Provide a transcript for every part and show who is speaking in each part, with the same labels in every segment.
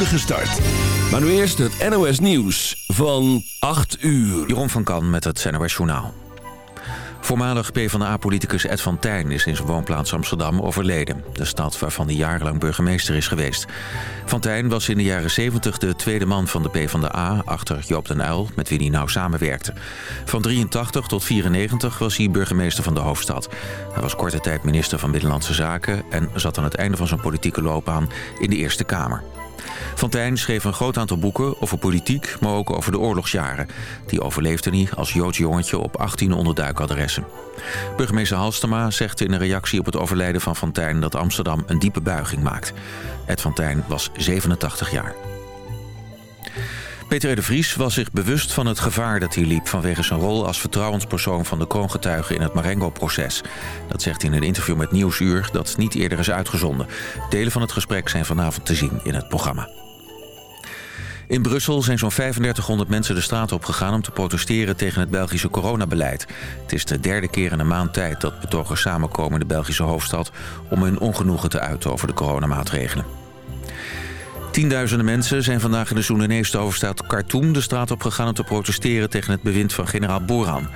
Speaker 1: start. Maar nu eerst het NOS Nieuws van 8 uur.
Speaker 2: Jeroen van Kan met het NOS Journaal. Voormalig PvdA-politicus Ed van Tijn is in zijn woonplaats Amsterdam overleden. De stad waarvan hij jarenlang burgemeester is geweest. Van Tijn was in de jaren 70 de tweede man van de PvdA... achter Joop den Uyl, met wie hij nauw samenwerkte. Van 83 tot 94 was hij burgemeester van de hoofdstad. Hij was korte tijd minister van Binnenlandse Zaken... en zat aan het einde van zijn politieke loopbaan in de Eerste Kamer. Fontijn schreef een groot aantal boeken over politiek, maar ook over de oorlogsjaren. Die overleefde hij als Joods jongetje op 18 onderduikadressen. Burgemeester Halstema zegt in een reactie op het overlijden van Fontijn... dat Amsterdam een diepe buiging maakt. Ed Fontijn was 87 jaar. Peter de Vries was zich bewust van het gevaar dat hij liep... vanwege zijn rol als vertrouwenspersoon van de kroongetuigen in het Marengo-proces. Dat zegt hij in een interview met Nieuwsuur dat niet eerder is uitgezonden. Delen van het gesprek zijn vanavond te zien in het programma. In Brussel zijn zo'n 3500 mensen de straat opgegaan om te protesteren tegen het Belgische coronabeleid. Het is de derde keer in een maand tijd dat betogers samenkomen in de Belgische hoofdstad... om hun ongenoegen te uiten over de coronamaatregelen. Tienduizenden mensen zijn vandaag in de Soedanese hoofdstad Khartoum de straat op gegaan om te protesteren tegen het bewind van generaal Boran.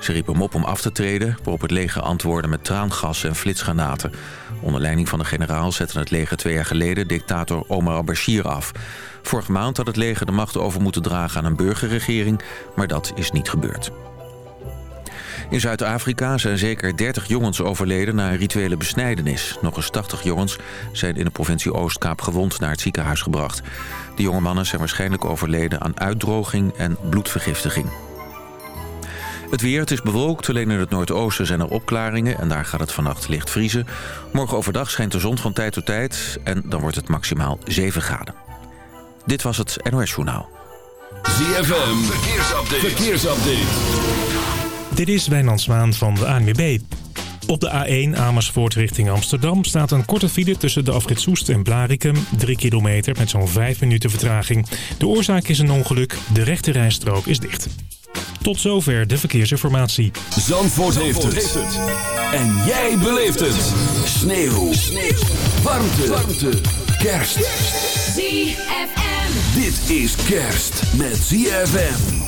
Speaker 2: Ze riepen hem op om af te treden, waarop het leger antwoordde met traangas en flitsgranaten. Onder leiding van de generaal zette het leger twee jaar geleden dictator Omar al-Bashir af. Vorige maand had het leger de macht over moeten dragen aan een burgerregering, maar dat is niet gebeurd. In Zuid-Afrika zijn zeker 30 jongens overleden na een rituele besnijdenis. Nog eens 80 jongens zijn in de provincie Oostkaap gewond naar het ziekenhuis gebracht. De jonge mannen zijn waarschijnlijk overleden aan uitdroging en bloedvergiftiging. Het weer, het is bewolkt, alleen in het noordoosten zijn er opklaringen... en daar gaat het vannacht licht vriezen. Morgen overdag schijnt de zon van tijd tot tijd... en dan wordt het maximaal 7 graden. Dit was het NOS Journaal.
Speaker 1: ZFM, verkeersupdate. verkeersupdate.
Speaker 3: Dit is Wijnand Zwaan van de ANWB. Op de A1 Amersfoort richting Amsterdam staat een korte file tussen de afrit Soest en Blarikum. 3 kilometer met zo'n 5 minuten vertraging. De oorzaak is een ongeluk. De rechte rijstrook is dicht. Tot zover de verkeersinformatie.
Speaker 1: Zandvoort, heeft, het. En jij beleeft het. Sneeuw. Sneeuw. Warmte. Warmte. Kerst.
Speaker 4: ZFM.
Speaker 1: Dit is kerst met ZFM.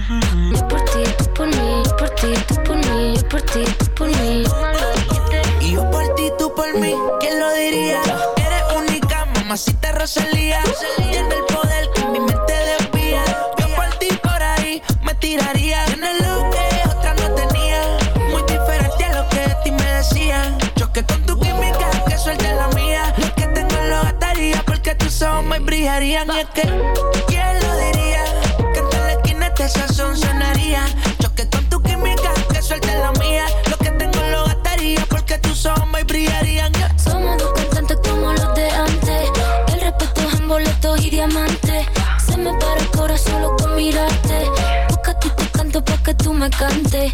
Speaker 5: choque. ¿Quién lo diría? Que en la esquina este sazón sonaría. Choque con tu química, que suelte la mía. Lo que tengo lo gastaría porque tus ojos brillarían.
Speaker 6: Somos dos cantantes como los de antes. El respeto es en boletos y diamantes. Se me para el corazón solo con mirarte. Busca tú
Speaker 5: te canto porque tú me cantes.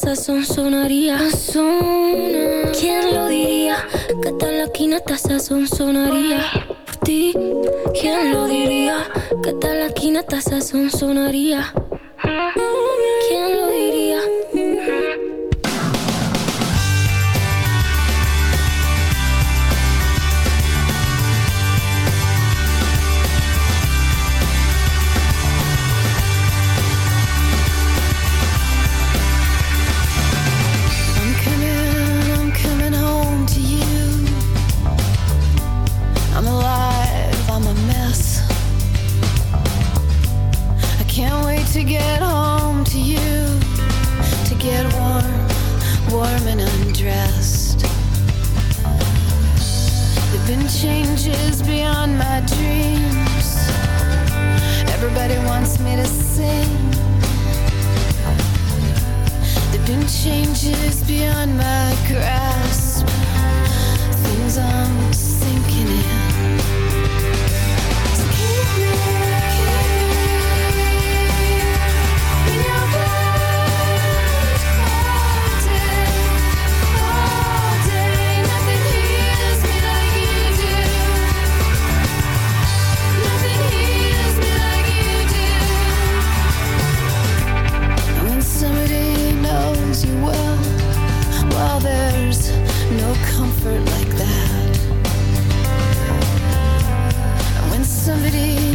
Speaker 6: casa son sonaría son ¿Quién lo diría? Que tal la quinata son sonaría Por ti, ¿quién lo diría? Que tal la quinata son sonaría
Speaker 7: somebody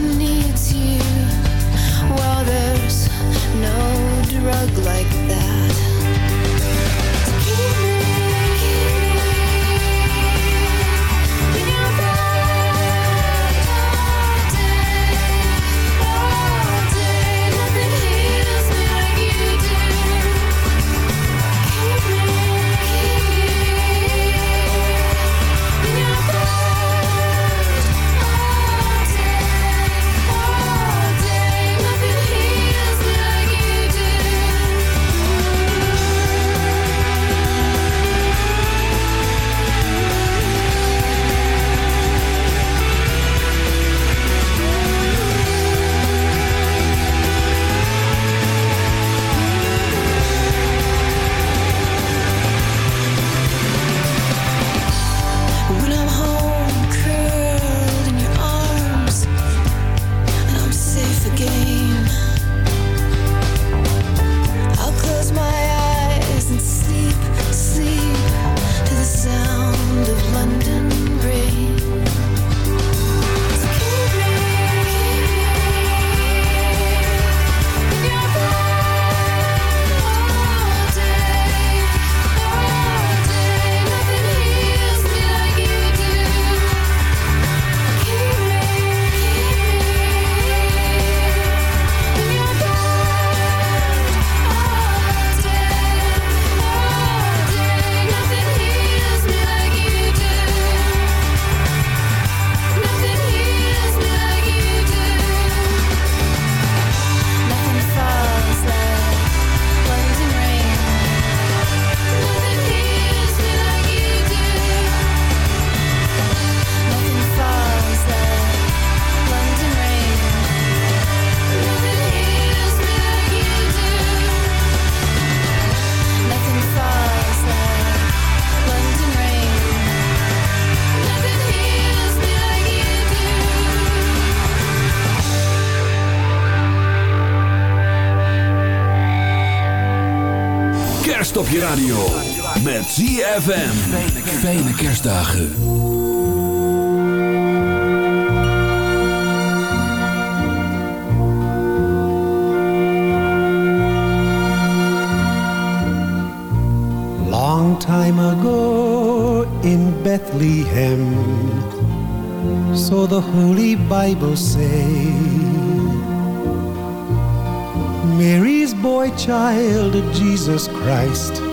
Speaker 1: met ZFM. Fijne kerstdagen.
Speaker 8: Long time ago in Bethlehem So the Holy Bible say, Mary's boy child, Jesus Christ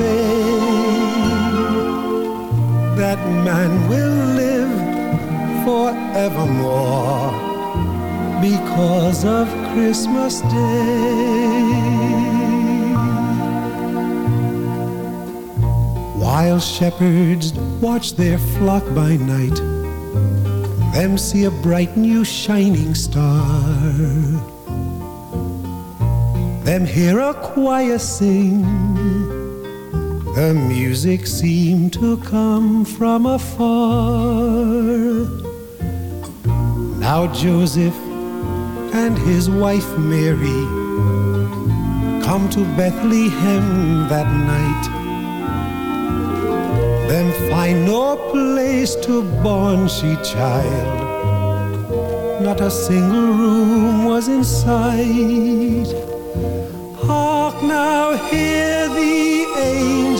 Speaker 8: say that man will live forevermore because of Christmas Day. While shepherds watch their flock by night, them see a bright new shining star. Them hear a choir sing the music seemed to come from afar. Now Joseph and his wife Mary come to Bethlehem that night. Then find no place to born she child. Not a single room was in sight. Hark now, hear the angels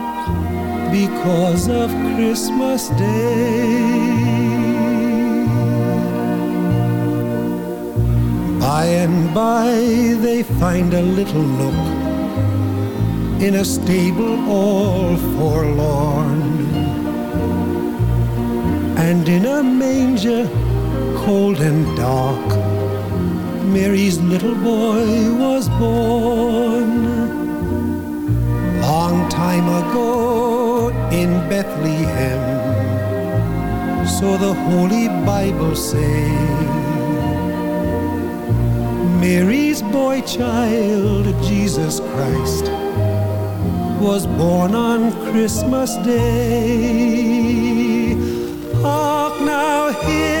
Speaker 8: because of Christmas Day. By and by they find a little nook in a stable all forlorn. And in a manger cold and dark, Mary's little boy was born. Long time ago in Bethlehem, so the Holy Bible say. Mary's boy child, Jesus Christ, was born on Christmas Day. Hark now, hear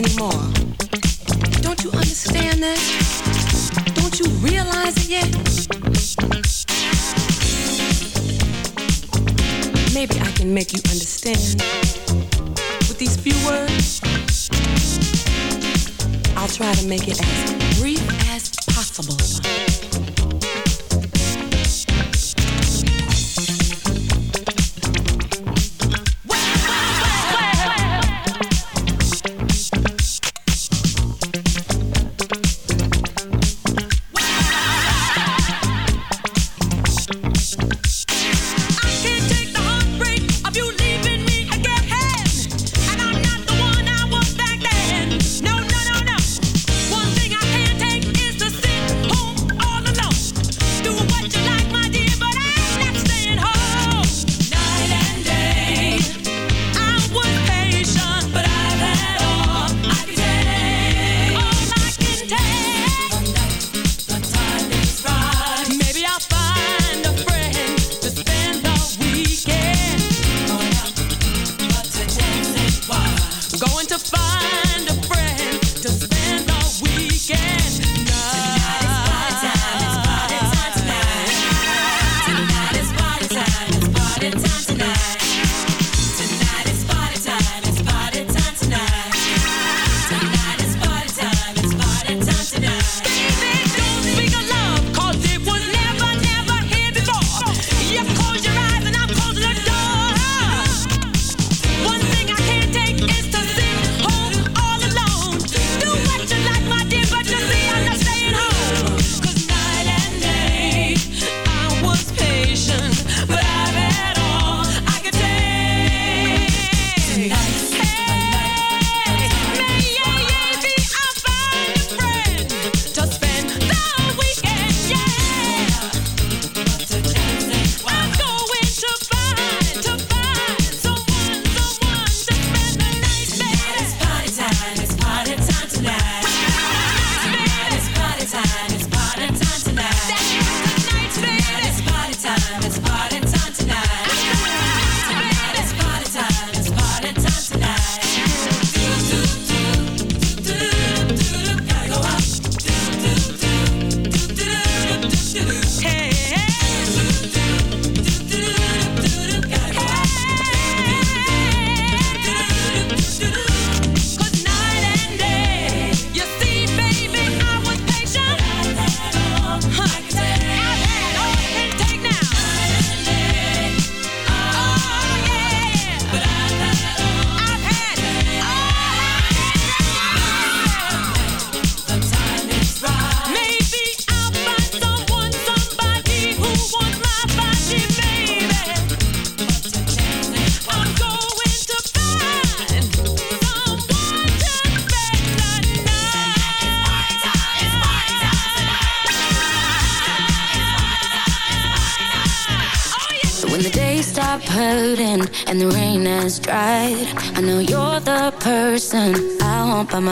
Speaker 9: anymore. Don't you understand that? Don't you realize it yet? Maybe I can make you understand with these few words. I'll try to make it as brief as possible.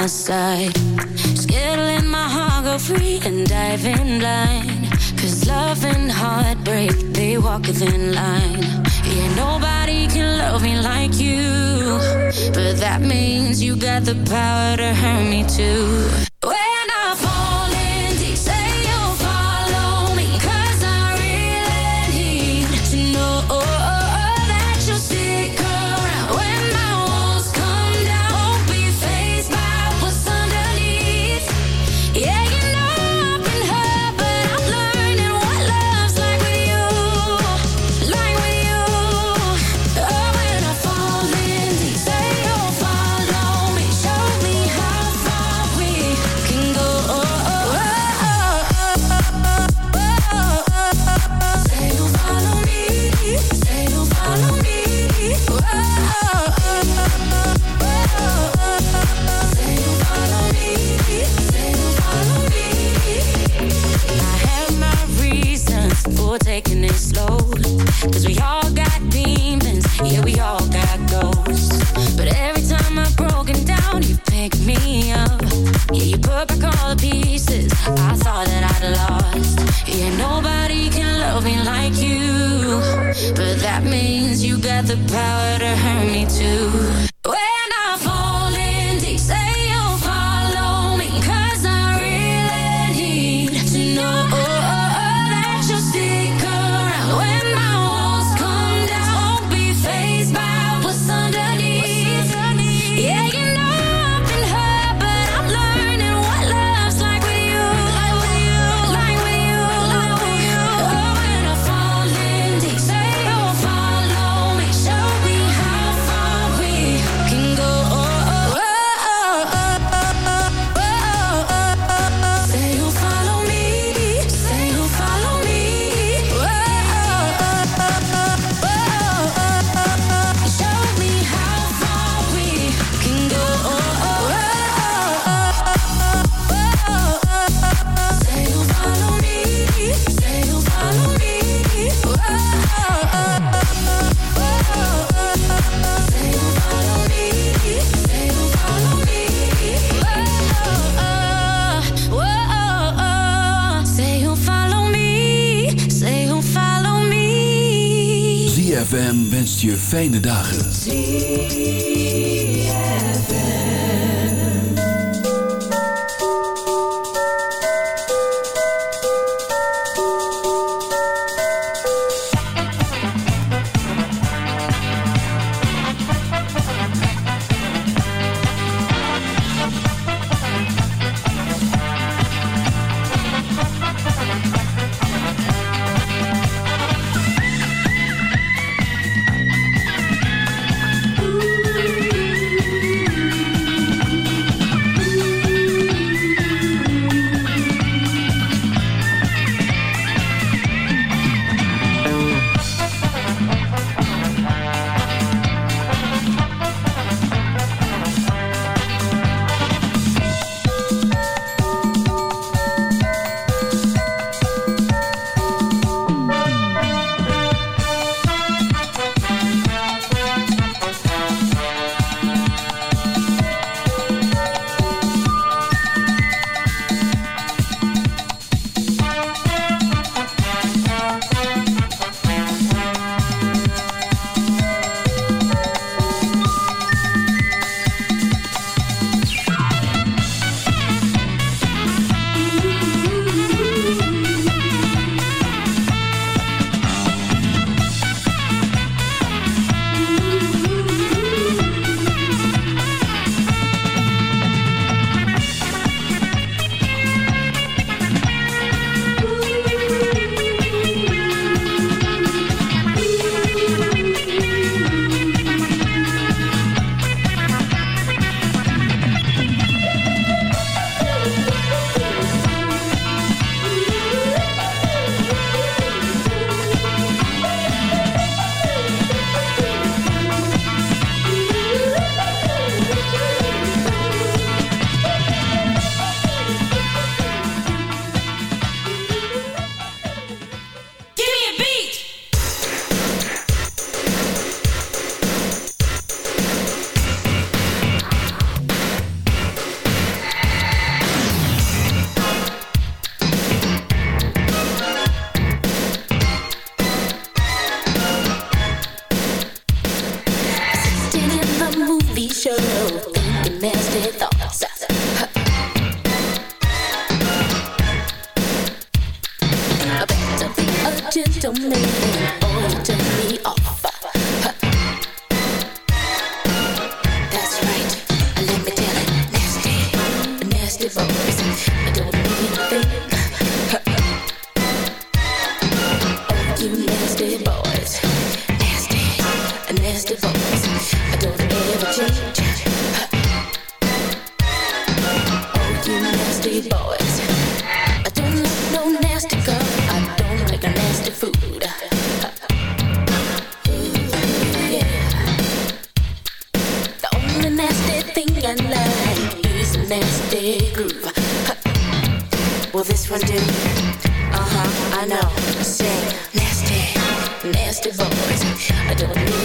Speaker 10: side. Skittling my heart go free and dive in line Cause love and heartbreak, they walk within line. Yeah, nobody can love me like you. But that means you got the power to hurt me too. got lost. Yeah, nobody can love me like you. But that means you got the power to hurt me too.
Speaker 11: je fijne dagen.
Speaker 10: this one? Uh huh, I know. Say, nasty,
Speaker 11: nasty boys. I don't
Speaker 12: need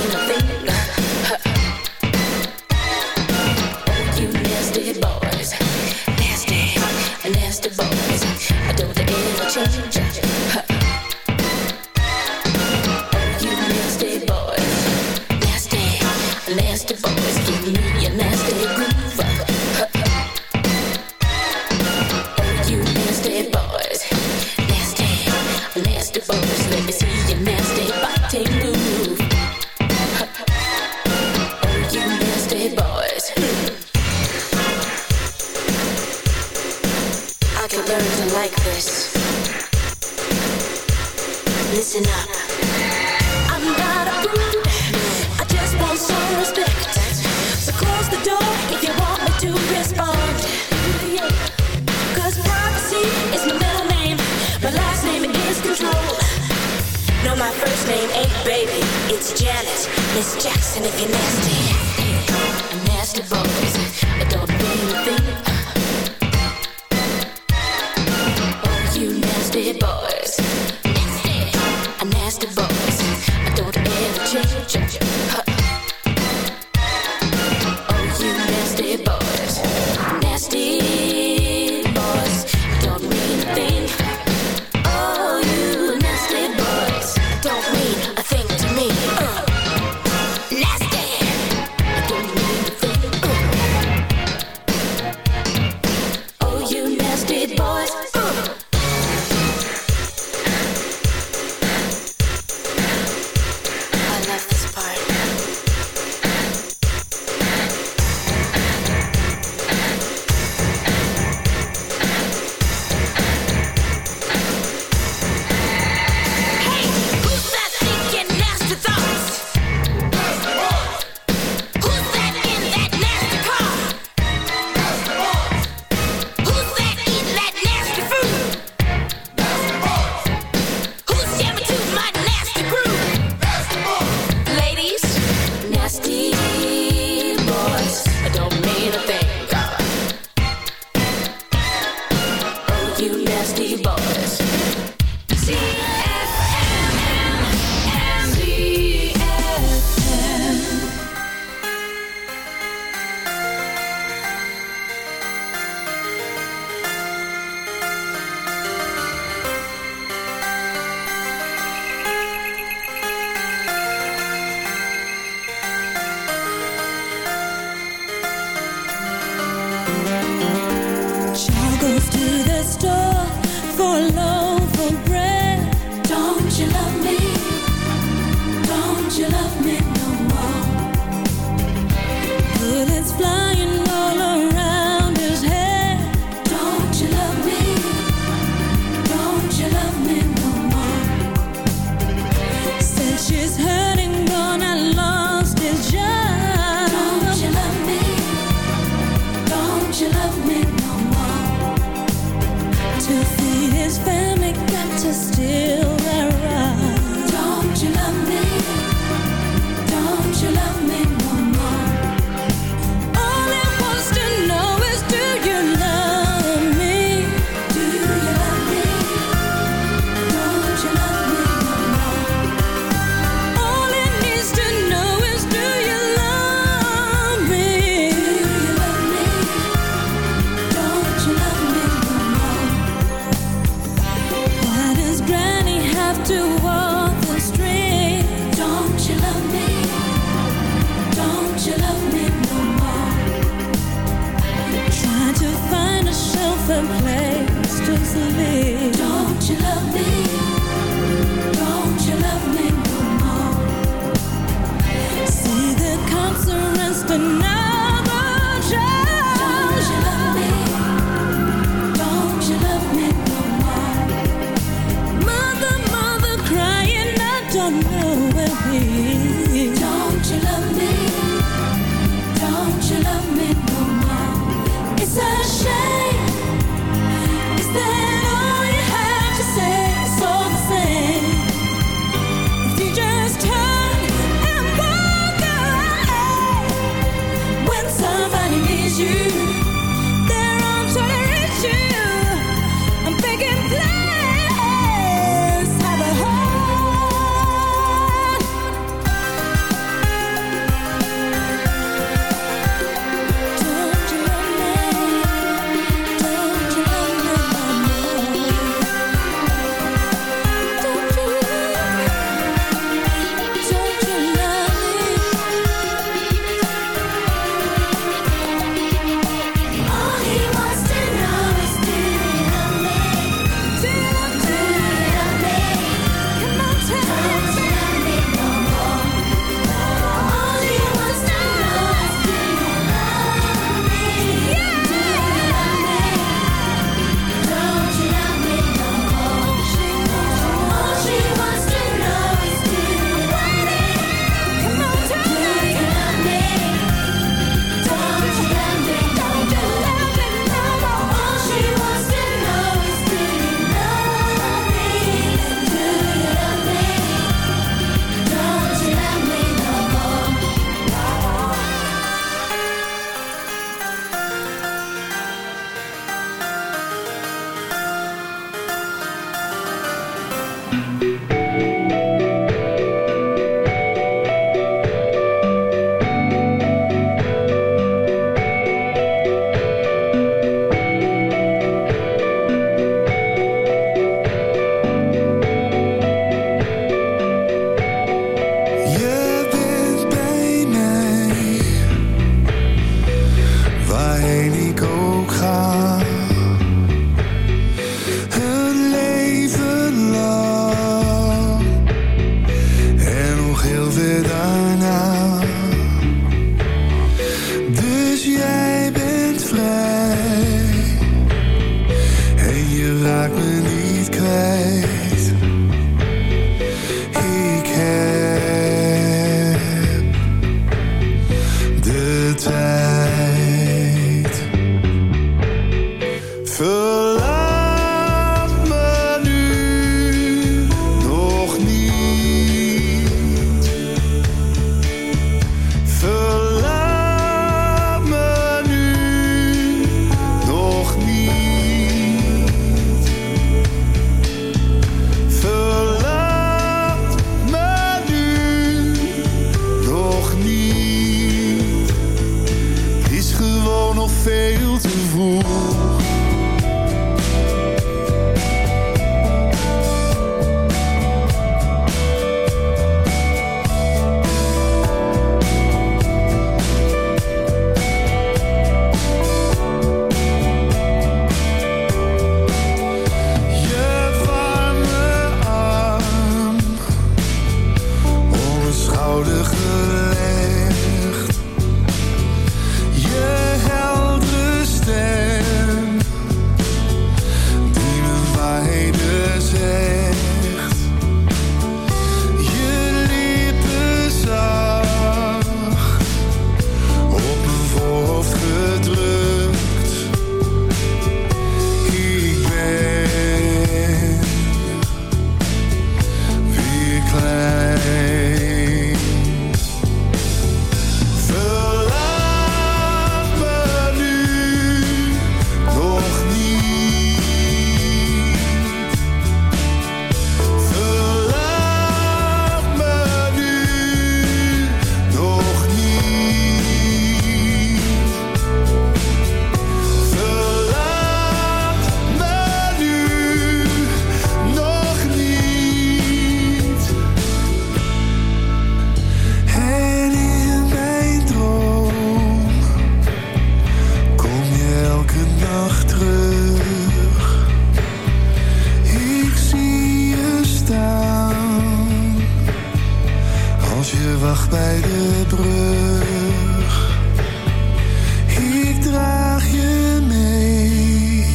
Speaker 12: Ik draag je mee.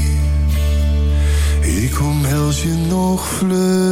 Speaker 12: Ik omhels je nog vlug.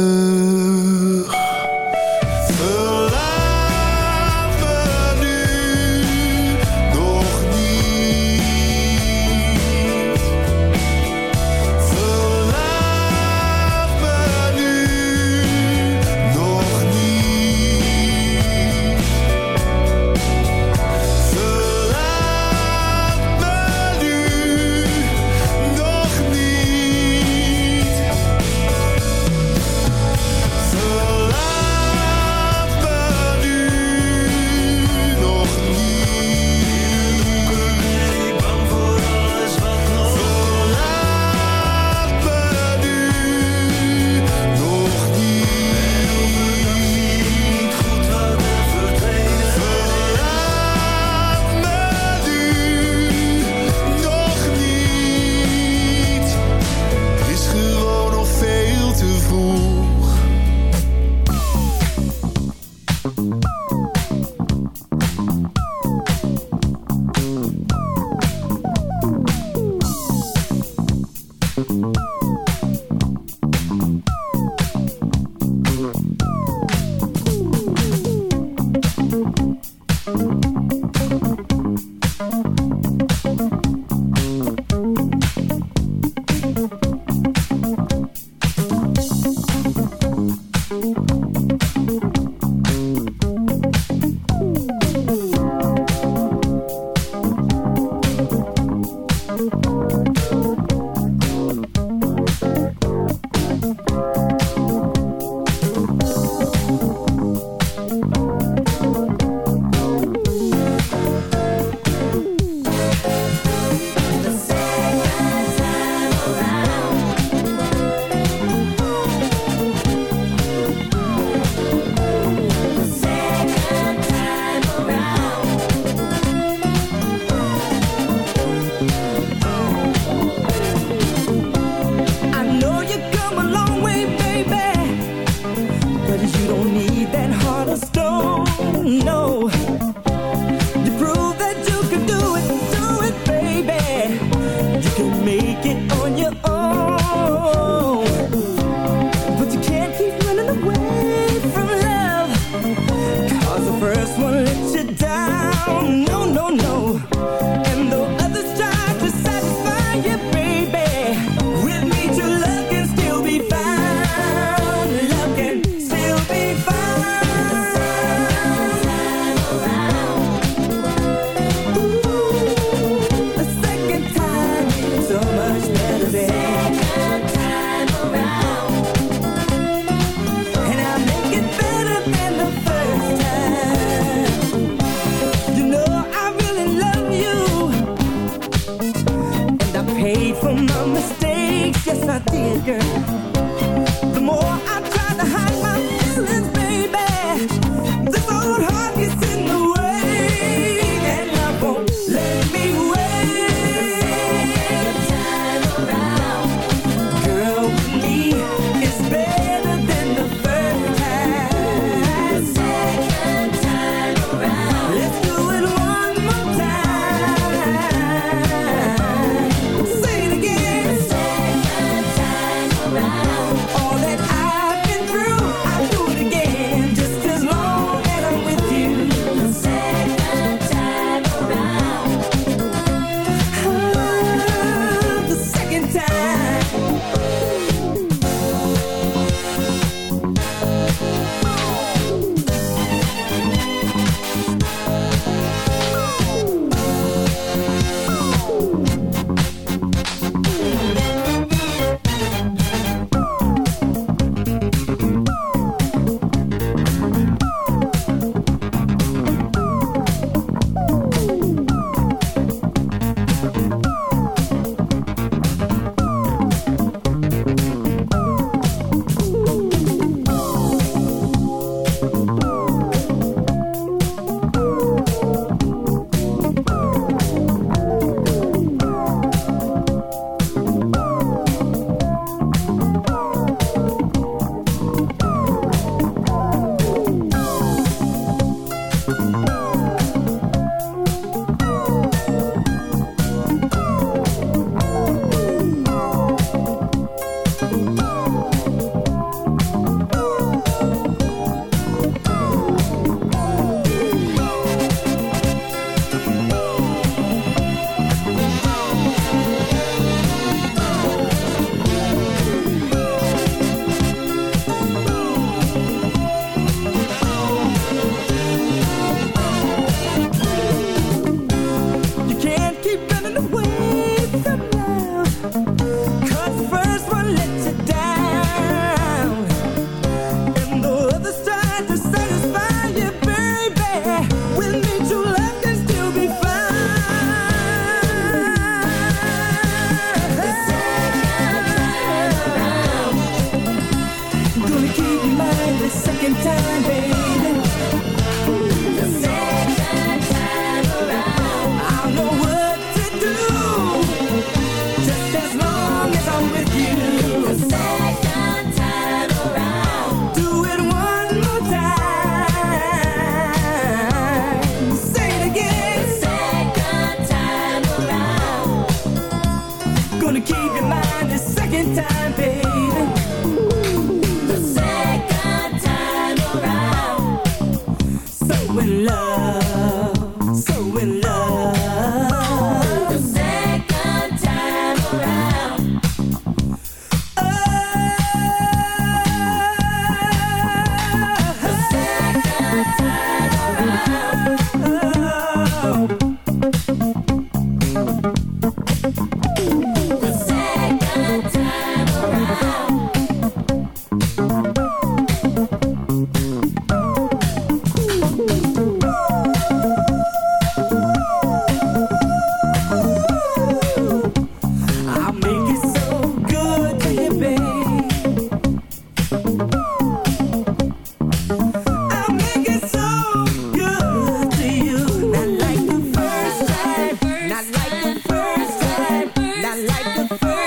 Speaker 5: first